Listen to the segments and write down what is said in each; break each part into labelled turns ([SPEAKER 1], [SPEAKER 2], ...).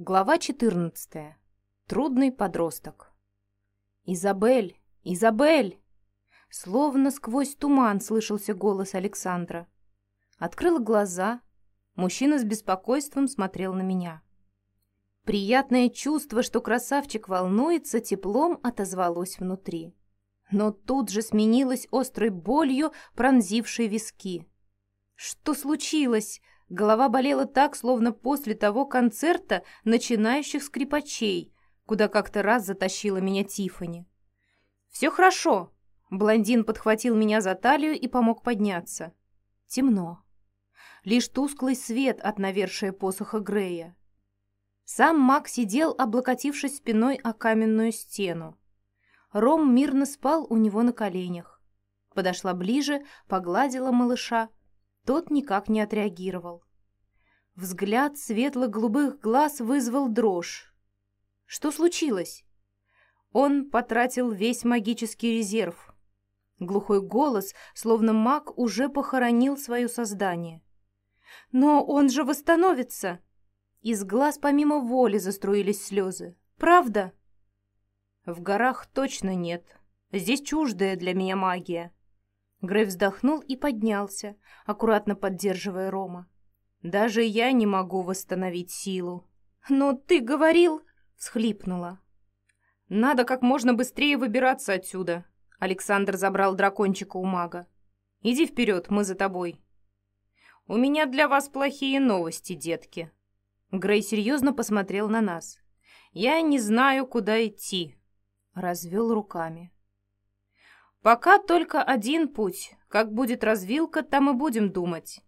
[SPEAKER 1] Глава 14. Трудный подросток. «Изабель! Изабель!» Словно сквозь туман слышался голос Александра. Открыла глаза. Мужчина с беспокойством смотрел на меня. Приятное чувство, что красавчик волнуется, теплом отозвалось внутри. Но тут же сменилось острой болью, пронзившей виски. «Что случилось?» Голова болела так, словно после того концерта начинающих скрипачей, куда как-то раз затащила меня Тифани. «Все хорошо!» Блондин подхватил меня за талию и помог подняться. Темно. Лишь тусклый свет от навершия посоха Грея. Сам маг сидел, облокотившись спиной о каменную стену. Ром мирно спал у него на коленях. Подошла ближе, погладила малыша, тот никак не отреагировал. Взгляд светло-голубых глаз вызвал дрожь. Что случилось? Он потратил весь магический резерв. Глухой голос, словно маг, уже похоронил свое создание. «Но он же восстановится!» Из глаз помимо воли заструились слезы. «Правда?» «В горах точно нет. Здесь чуждая для меня магия. Грей вздохнул и поднялся, аккуратно поддерживая Рома. «Даже я не могу восстановить силу». «Но ты говорил...» — всхлипнула. «Надо как можно быстрее выбираться отсюда». Александр забрал дракончика у мага. «Иди вперед, мы за тобой». «У меня для вас плохие новости, детки». Грей серьезно посмотрел на нас. «Я не знаю, куда идти», — развел руками. Пока только один путь. Как будет развилка, там и будем думать.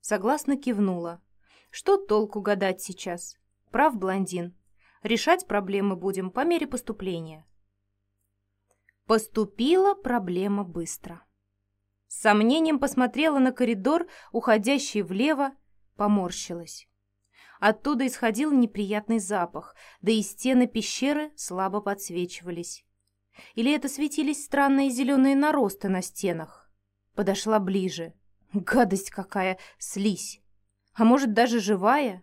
[SPEAKER 1] Согласно кивнула. Что толку гадать сейчас? Прав блондин. Решать проблемы будем по мере поступления. Поступила проблема быстро. С сомнением посмотрела на коридор, уходящий влево, поморщилась. Оттуда исходил неприятный запах, да и стены пещеры слабо подсвечивались. Или это светились странные зеленые наросты на стенах? Подошла ближе. Гадость какая, слизь. А может, даже живая?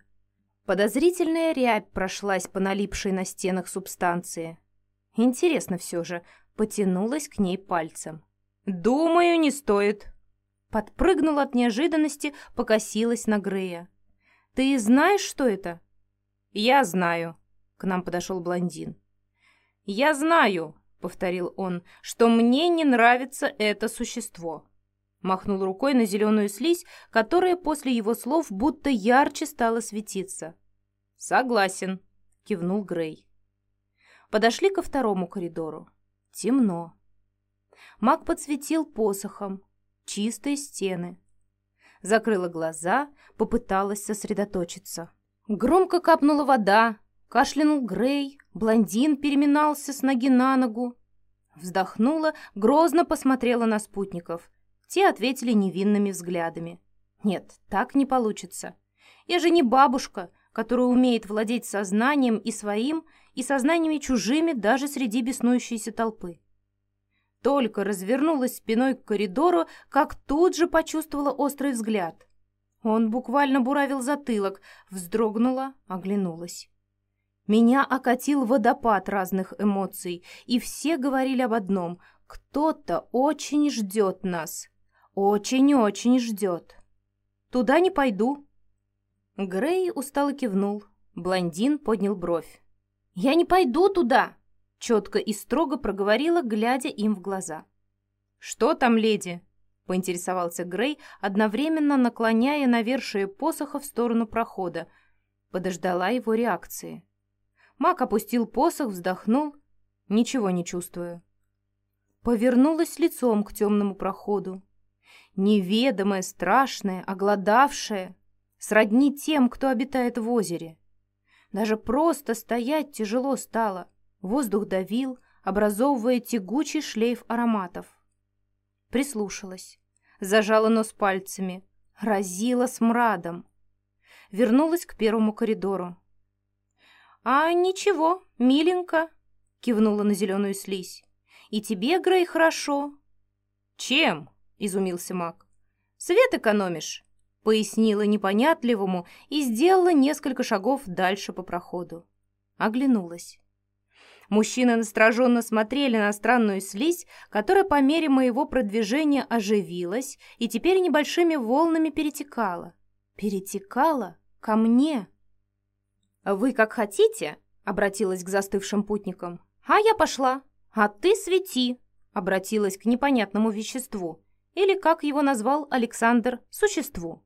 [SPEAKER 1] Подозрительная рябь прошлась по налипшей на стенах субстанции. Интересно все же, потянулась к ней пальцем. «Думаю, не стоит». Подпрыгнула от неожиданности, покосилась на Грея. «Ты знаешь, что это?» «Я знаю», — к нам подошел блондин. «Я знаю, — повторил он, — что мне не нравится это существо. Махнул рукой на зеленую слизь, которая после его слов будто ярче стала светиться. «Согласен», — кивнул Грей. Подошли ко второму коридору. Темно. Маг подсветил посохом. Чистые стены. Закрыла глаза, попыталась сосредоточиться. Громко капнула вода, кашлянул Грей, Блондин переминался с ноги на ногу. Вздохнула, грозно посмотрела на спутников. Те ответили невинными взглядами. «Нет, так не получится. Я же не бабушка, которая умеет владеть сознанием и своим, и сознаниями чужими даже среди беснующейся толпы». Только развернулась спиной к коридору, как тут же почувствовала острый взгляд. Он буквально буравил затылок, вздрогнула, оглянулась. Меня окатил водопад разных эмоций, и все говорили об одном — кто-то очень ждет нас. Очень-очень ждет. Туда не пойду. Грей устало кивнул. Блондин поднял бровь. «Я не пойду туда!» Четко и строго проговорила, глядя им в глаза. «Что там, леди?» — поинтересовался Грей, одновременно наклоняя навершие посоха в сторону прохода. Подождала его реакции. Мак опустил посох, вздохнул. Ничего не чувствую. Повернулась лицом к темному проходу. Неведомое, страшное, оголодавшее, сродни тем, кто обитает в озере. Даже просто стоять тяжело стало. Воздух давил, образовывая тягучий шлейф ароматов. Прислушалась. Зажала нос пальцами. Разила смрадом. Вернулась к первому коридору. «А ничего, миленько», — кивнула на зеленую слизь. «И тебе, Грей, хорошо». «Чем?» — изумился маг. «Свет экономишь». пояснила непонятливому и сделала несколько шагов дальше по проходу. Оглянулась. Мужчины настороженно смотрели на странную слизь, которая по мере моего продвижения оживилась и теперь небольшими волнами перетекала. Перетекала ко мне. «Вы как хотите?» — обратилась к застывшим путникам. «А я пошла. А ты свети!» — обратилась к непонятному веществу. Или, как его назвал Александр, существу.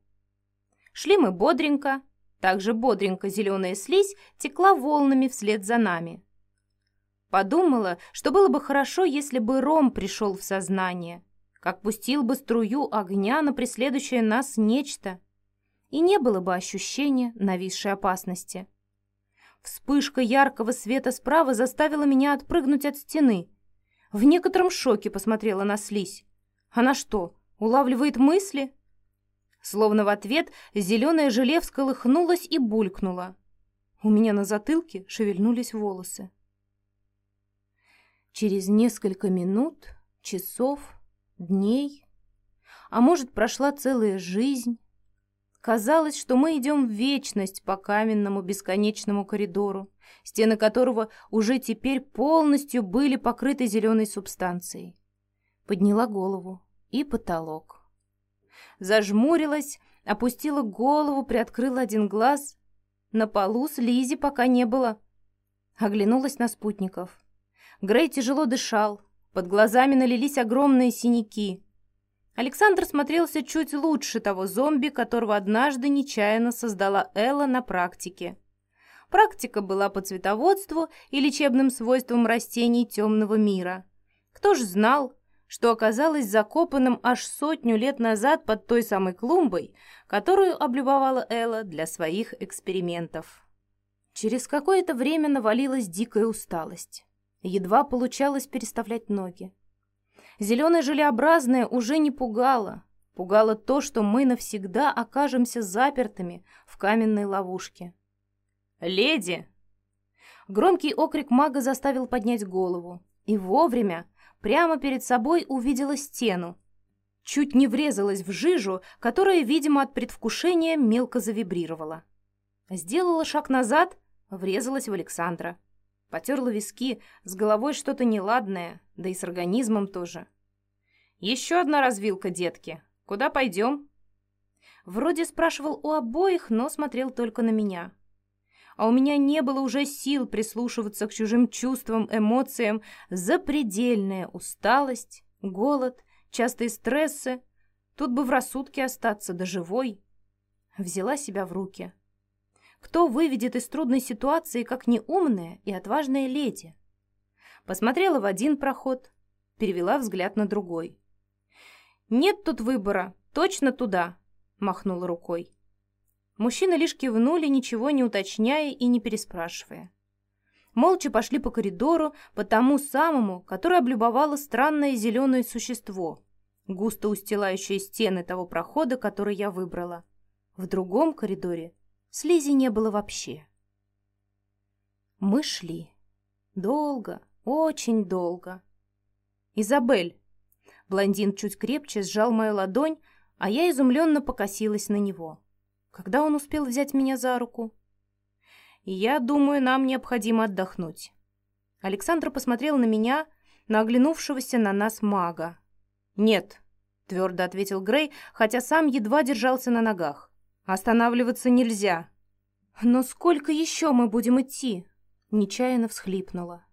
[SPEAKER 1] Шли мы бодренько. Также бодренько зеленая слизь текла волнами вслед за нами. Подумала, что было бы хорошо, если бы Ром пришел в сознание, как пустил бы струю огня на преследующее нас нечто, и не было бы ощущения нависшей опасности. Вспышка яркого света справа заставила меня отпрыгнуть от стены. В некотором шоке посмотрела на слизь. Она что, улавливает мысли? Словно в ответ зеленое желе всколыхнулось и булькнуло. У меня на затылке шевельнулись волосы. Через несколько минут, часов, дней, а может, прошла целая жизнь, казалось, что мы идем в вечность по каменному бесконечному коридору, стены которого уже теперь полностью были покрыты зеленой субстанцией. Подняла голову и потолок. Зажмурилась, опустила голову, приоткрыла один глаз. На полу с Лизи пока не было. Оглянулась на спутников. Грей тяжело дышал, под глазами налились огромные синяки. Александр смотрелся чуть лучше того зомби, которого однажды нечаянно создала Элла на практике. Практика была по цветоводству и лечебным свойствам растений темного мира. Кто ж знал, что оказалось закопанным аж сотню лет назад под той самой клумбой, которую облюбовала Элла для своих экспериментов. Через какое-то время навалилась дикая усталость. Едва получалось переставлять ноги. Зеленое желеобразное уже не пугало. Пугало то, что мы навсегда окажемся запертыми в каменной ловушке. «Леди!» Громкий окрик мага заставил поднять голову. И вовремя, прямо перед собой увидела стену. Чуть не врезалась в жижу, которая, видимо, от предвкушения мелко завибрировала. Сделала шаг назад, врезалась в Александра. Потерла виски, с головой что-то неладное, да и с организмом тоже. «Еще одна развилка, детки. Куда пойдем?» Вроде спрашивал у обоих, но смотрел только на меня. А у меня не было уже сил прислушиваться к чужим чувствам, эмоциям, запредельная усталость, голод, частые стрессы. Тут бы в рассудке остаться, да живой. Взяла себя в руки. Кто выведет из трудной ситуации, как неумная и отважная леди? Посмотрела в один проход, перевела взгляд на другой. «Нет тут выбора, точно туда», — махнула рукой. Мужчины лишь кивнули, ничего не уточняя и не переспрашивая. Молча пошли по коридору, по тому самому, который облюбовало странное зеленое существо, густо устилающее стены того прохода, который я выбрала. В другом коридоре Слизи не было вообще. Мы шли. Долго, очень долго. «Изабель!» Блондин чуть крепче сжал мою ладонь, а я изумленно покосилась на него. Когда он успел взять меня за руку? «Я думаю, нам необходимо отдохнуть». Александр посмотрел на меня, на оглянувшегося на нас мага. «Нет», — твердо ответил Грей, хотя сам едва держался на ногах. Останавливаться нельзя. Но сколько еще мы будем идти? Нечаянно всхлипнула.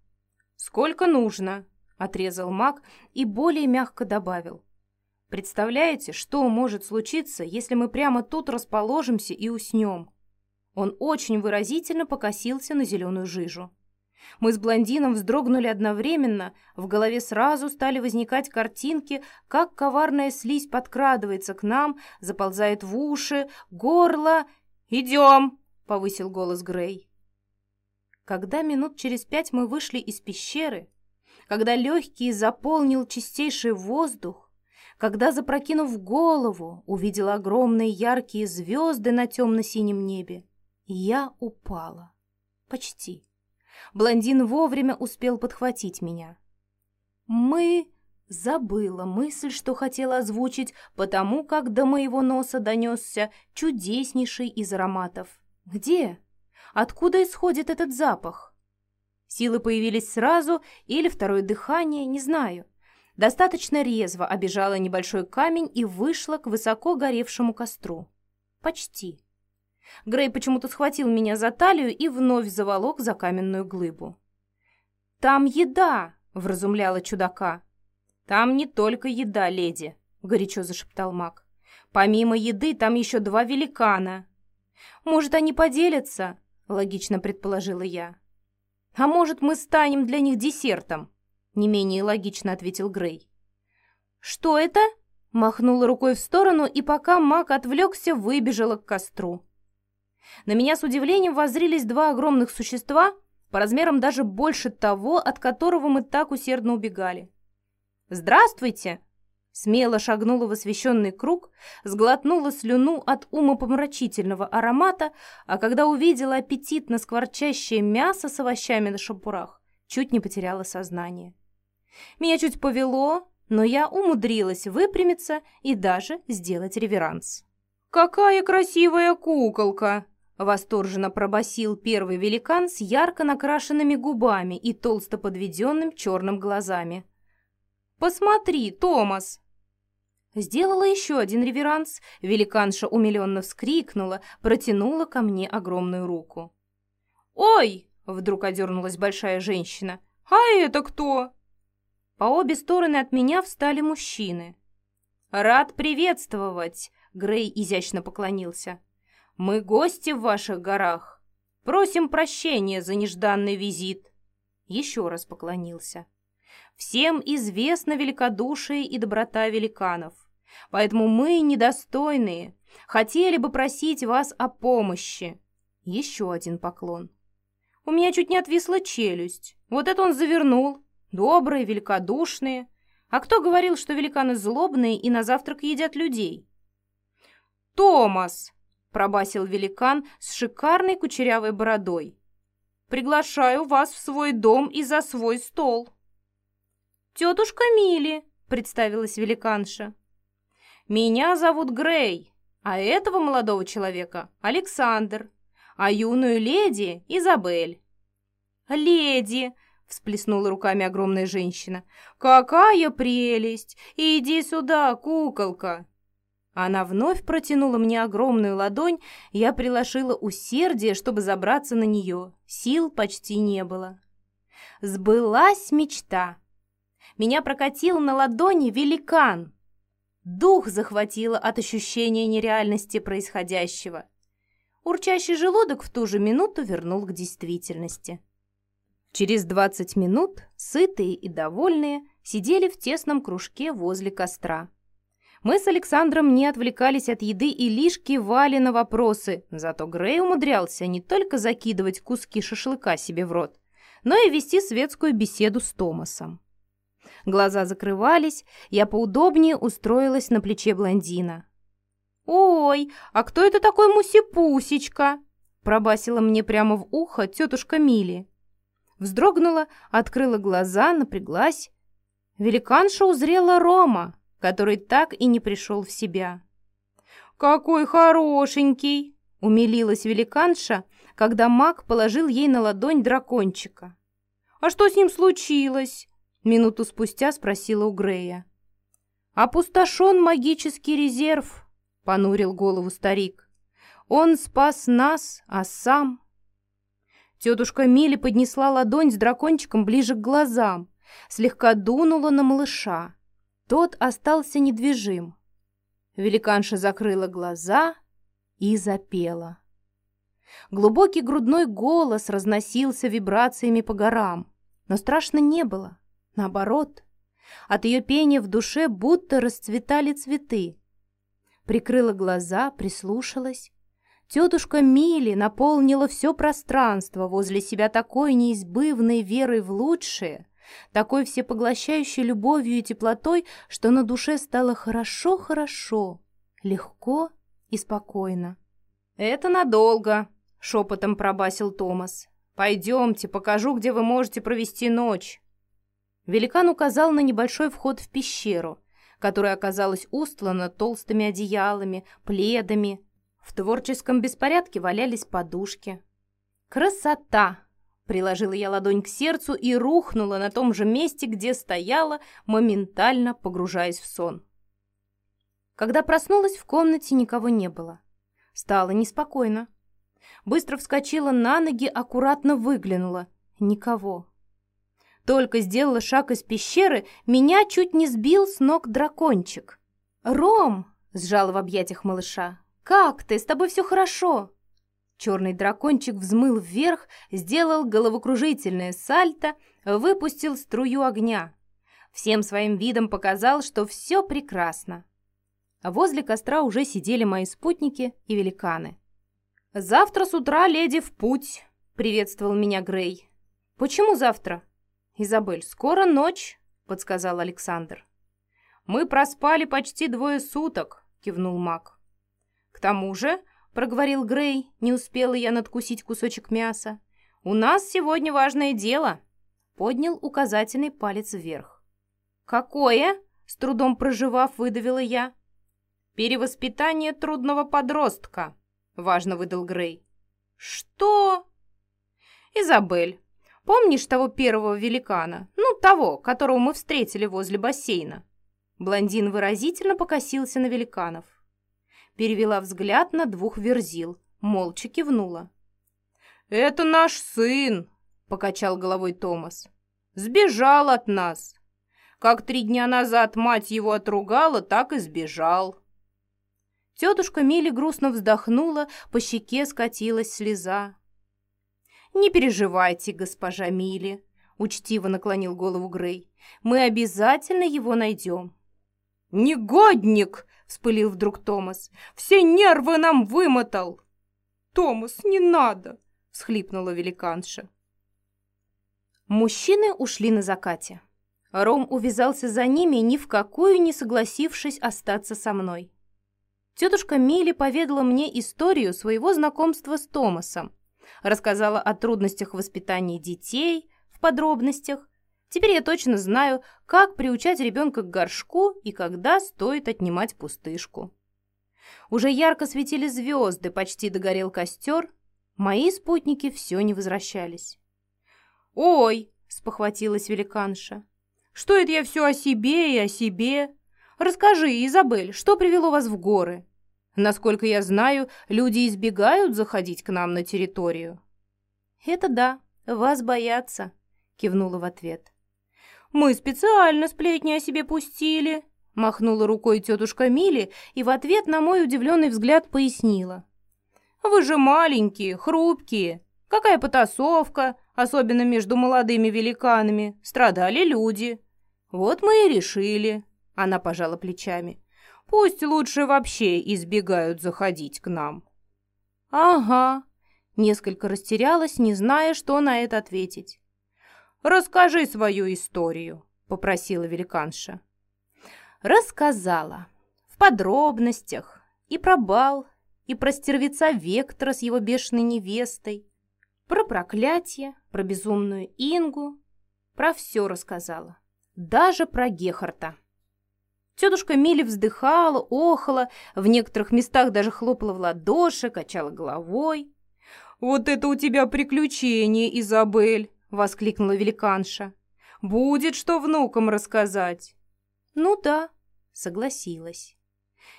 [SPEAKER 1] Сколько нужно, отрезал маг и более мягко добавил. Представляете, что может случиться, если мы прямо тут расположимся и уснем? Он очень выразительно покосился на зеленую жижу. Мы с блондином вздрогнули одновременно, в голове сразу стали возникать картинки, как коварная слизь подкрадывается к нам, заползает в уши, горло. «Идем!» — повысил голос Грей. Когда минут через пять мы вышли из пещеры, когда легкие заполнил чистейший воздух, когда, запрокинув голову, увидела огромные яркие звезды на темно-синем небе, я упала. Почти. Блондин вовремя успел подхватить меня. «Мы...» — Забыла мысль, что хотела озвучить, потому как до моего носа донесся чудеснейший из ароматов. Где? Откуда исходит этот запах? Силы появились сразу или второе дыхание, не знаю. Достаточно резво обежала небольшой камень и вышла к высоко горевшему костру. Почти. Грей почему-то схватил меня за талию и вновь заволок за каменную глыбу. «Там еда!» — вразумляла чудака. «Там не только еда, леди», — горячо зашептал маг. «Помимо еды там еще два великана». «Может, они поделятся?» — логично предположила я. «А может, мы станем для них десертом?» — не менее логично ответил Грей. «Что это?» — махнула рукой в сторону, и пока маг отвлекся, выбежала к костру. На меня с удивлением воззрились два огромных существа, по размерам даже больше того, от которого мы так усердно убегали. «Здравствуйте!» Смело шагнула в освещенный круг, сглотнула слюну от умопомрачительного аромата, а когда увидела аппетитно скворчащее мясо с овощами на шампурах, чуть не потеряла сознание. Меня чуть повело, но я умудрилась выпрямиться и даже сделать реверанс. «Какая красивая куколка!» Восторженно пробасил первый великан с ярко накрашенными губами и толсто подведенным черным глазами. «Посмотри, Томас!» Сделала еще один реверанс, великанша умиленно вскрикнула, протянула ко мне огромную руку. «Ой!» — вдруг одернулась большая женщина. «А это кто?» По обе стороны от меня встали мужчины. «Рад приветствовать!» — Грей изящно поклонился. Мы гости в ваших горах. Просим прощения за нежданный визит. Еще раз поклонился. Всем известно великодушие и доброта великанов. Поэтому мы, недостойные, хотели бы просить вас о помощи. Еще один поклон. У меня чуть не отвисла челюсть. Вот это он завернул. Добрые, великодушные. А кто говорил, что великаны злобные и на завтрак едят людей? «Томас!» Пробасил великан с шикарной кучерявой бородой. «Приглашаю вас в свой дом и за свой стол». «Тетушка Мили», — представилась великанша. «Меня зовут Грей, а этого молодого человека — Александр, а юную леди — Изабель». «Леди!» — всплеснула руками огромная женщина. «Какая прелесть! Иди сюда, куколка!» Она вновь протянула мне огромную ладонь, я приложила усердие, чтобы забраться на нее. Сил почти не было. Сбылась мечта. Меня прокатил на ладони великан. Дух захватило от ощущения нереальности происходящего. Урчащий желудок в ту же минуту вернул к действительности. Через двадцать минут, сытые и довольные, сидели в тесном кружке возле костра. Мы с Александром не отвлекались от еды и лишь кивали на вопросы, зато Грей умудрялся не только закидывать куски шашлыка себе в рот, но и вести светскую беседу с Томасом. Глаза закрывались, я поудобнее устроилась на плече блондина. «Ой, а кто это такой Мусипусечка?» пробасила мне прямо в ухо тетушка Мили. Вздрогнула, открыла глаза, напряглась. Великанша узрела Рома, который так и не пришел в себя. «Какой хорошенький!» — умилилась великанша, когда маг положил ей на ладонь дракончика. «А что с ним случилось?» — минуту спустя спросила у Грея. «Опустошен магический резерв», — понурил голову старик. «Он спас нас, а сам...» Тетушка Мили поднесла ладонь с дракончиком ближе к глазам, слегка дунула на малыша. Тот остался недвижим. Великанша закрыла глаза и запела. Глубокий грудной голос разносился вибрациями по горам, но страшно не было. Наоборот, от ее пения в душе будто расцветали цветы. Прикрыла глаза, прислушалась. Тетушка Мили наполнила все пространство возле себя такой неизбывной верой в лучшее, такой всепоглощающей любовью и теплотой, что на душе стало хорошо-хорошо, легко и спокойно. «Это надолго», — шепотом пробасил Томас. «Пойдемте, покажу, где вы можете провести ночь». Великан указал на небольшой вход в пещеру, которая оказалась устлана толстыми одеялами, пледами. В творческом беспорядке валялись подушки. «Красота!» Приложила я ладонь к сердцу и рухнула на том же месте, где стояла, моментально погружаясь в сон. Когда проснулась, в комнате никого не было. Стало неспокойно. Быстро вскочила на ноги, аккуратно выглянула. Никого. Только сделала шаг из пещеры, меня чуть не сбил с ног дракончик. «Ром!» — сжала в объятиях малыша. «Как ты? С тобой все хорошо?» Черный дракончик взмыл вверх, сделал головокружительное сальто, выпустил струю огня. Всем своим видом показал, что все прекрасно. Возле костра уже сидели мои спутники и великаны. «Завтра с утра, леди, в путь!» — приветствовал меня Грей. «Почему завтра?» «Изабель, скоро ночь», — подсказал Александр. «Мы проспали почти двое суток», — кивнул маг. «К тому же — проговорил Грей, не успела я надкусить кусочек мяса. «У нас сегодня важное дело!» Поднял указательный палец вверх. «Какое?» — с трудом проживав, выдавила я. «Перевоспитание трудного подростка», — важно выдал Грей. «Что?» «Изабель, помнишь того первого великана? Ну, того, которого мы встретили возле бассейна?» Блондин выразительно покосился на великанов перевела взгляд на двух верзил, молча кивнула. «Это наш сын!» — покачал головой Томас. «Сбежал от нас. Как три дня назад мать его отругала, так и сбежал». Тетушка Мили грустно вздохнула, по щеке скатилась слеза. «Не переживайте, госпожа Мили», — учтиво наклонил голову Грей. «Мы обязательно его найдем». «Негодник!» — вспылил вдруг Томас. «Все нервы нам вымотал!» «Томас, не надо!» — всхлипнула великанша. Мужчины ушли на закате. Ром увязался за ними, ни в какую не согласившись остаться со мной. Тетушка Милли поведала мне историю своего знакомства с Томасом, рассказала о трудностях воспитания детей в подробностях, Теперь я точно знаю, как приучать ребенка к горшку и когда стоит отнимать пустышку. Уже ярко светили звезды, почти догорел костер. Мои спутники все не возвращались. «Ой!» — спохватилась великанша. «Что это я все о себе и о себе? Расскажи, Изабель, что привело вас в горы? Насколько я знаю, люди избегают заходить к нам на территорию». «Это да, вас боятся», — кивнула в ответ. «Мы специально сплетни о себе пустили», — махнула рукой тетушка Мили и в ответ на мой удивленный взгляд пояснила. «Вы же маленькие, хрупкие. Какая потасовка, особенно между молодыми великанами. Страдали люди. Вот мы и решили». Она пожала плечами. «Пусть лучше вообще избегают заходить к нам». «Ага», Несколько растерялась, не зная, что на это ответить. «Расскажи свою историю», — попросила великанша. Рассказала. В подробностях. И про бал, и про стервеца Вектора с его бешеной невестой, про проклятие, про безумную Ингу. Про все рассказала. Даже про Гехарта. Тетушка Мили вздыхала, охала, в некоторых местах даже хлопала в ладоши, качала головой. «Вот это у тебя приключение, Изабель!» Воскликнула великанша. «Будет что внукам рассказать!» «Ну да», — согласилась.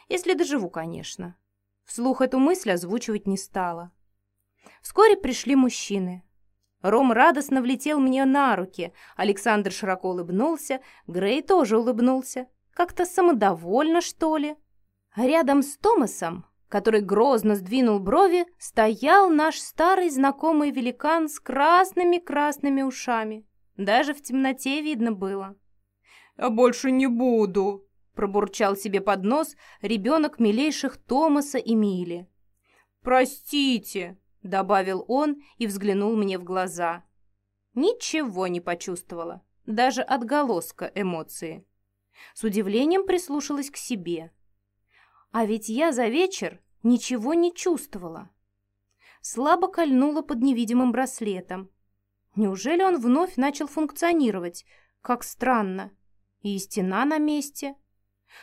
[SPEAKER 1] «Если доживу, конечно». Вслух эту мысль озвучивать не стала. Вскоре пришли мужчины. Ром радостно влетел мне на руки, Александр широко улыбнулся, Грей тоже улыбнулся. Как-то самодовольно, что ли. А рядом с Томасом который грозно сдвинул брови, стоял наш старый знакомый великан с красными-красными ушами. Даже в темноте видно было. «Я больше не буду», — пробурчал себе под нос ребенок милейших Томаса и Мили. «Простите», — добавил он и взглянул мне в глаза. Ничего не почувствовала, даже отголоска эмоции. С удивлением прислушалась к себе. А ведь я за вечер ничего не чувствовала. Слабо кольнула под невидимым браслетом. Неужели он вновь начал функционировать, Как странно. И стена на месте.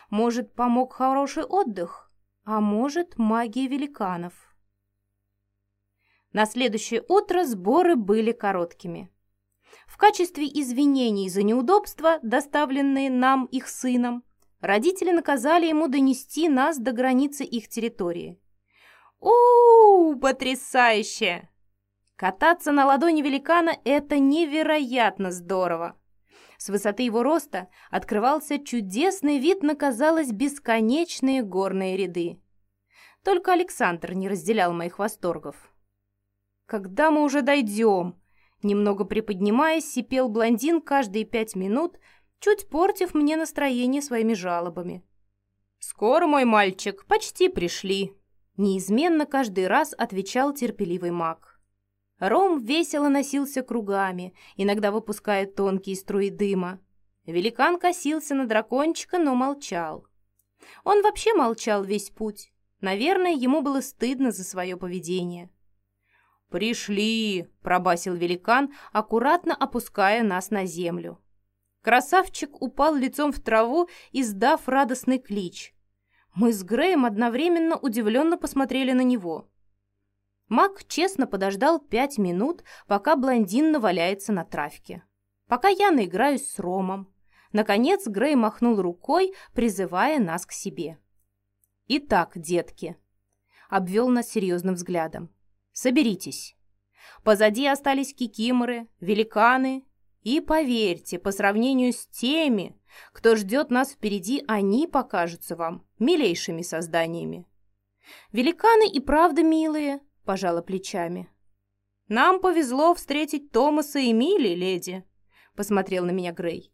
[SPEAKER 1] Может, помог хороший отдых, а может, магия великанов. На следующее утро сборы были короткими. В качестве извинений за неудобства, доставленные нам их сыном, родители наказали ему донести нас до границы их территории. у, Потрясающе! Кататься на ладони великана – это невероятно здорово! С высоты его роста открывался чудесный вид на, казалось, бесконечные горные ряды. Только Александр не разделял моих восторгов. «Когда мы уже дойдем?» Немного приподнимаясь, сипел блондин каждые пять минут, чуть портив мне настроение своими жалобами. «Скоро, мой мальчик, почти пришли», — неизменно каждый раз отвечал терпеливый маг. Ром весело носился кругами, иногда выпуская тонкие струи дыма. Великан косился на дракончика, но молчал. Он вообще молчал весь путь. Наверное, ему было стыдно за свое поведение. «Пришли!» – пробасил великан, аккуратно опуская нас на землю. Красавчик упал лицом в траву, издав радостный клич. Мы с Греем одновременно удивленно посмотрели на него. Мак честно подождал пять минут, пока блондин наваляется на травке. Пока я наиграюсь с Ромом. Наконец Грей махнул рукой, призывая нас к себе. «Итак, детки», — обвел нас серьезным взглядом, — «соберитесь. Позади остались кикиморы, великаны, и, поверьте, по сравнению с теми, кто ждет нас впереди, они покажутся вам милейшими созданиями. Великаны и правда милые, — пожала плечами. «Нам повезло встретить Томаса и Милли, леди», — посмотрел на меня Грей.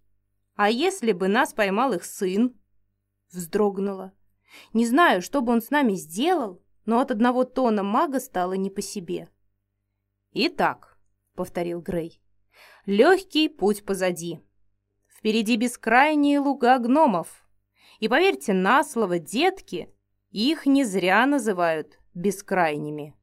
[SPEAKER 1] «А если бы нас поймал их сын?» Вздрогнула. Не знаю, что бы он с нами сделал, но от одного тона мага стало не по себе. «Итак», — повторил Грей, — «легкий путь позади. Впереди бескрайние луга гномов. И поверьте на слово, детки, их не зря называют бескрайними».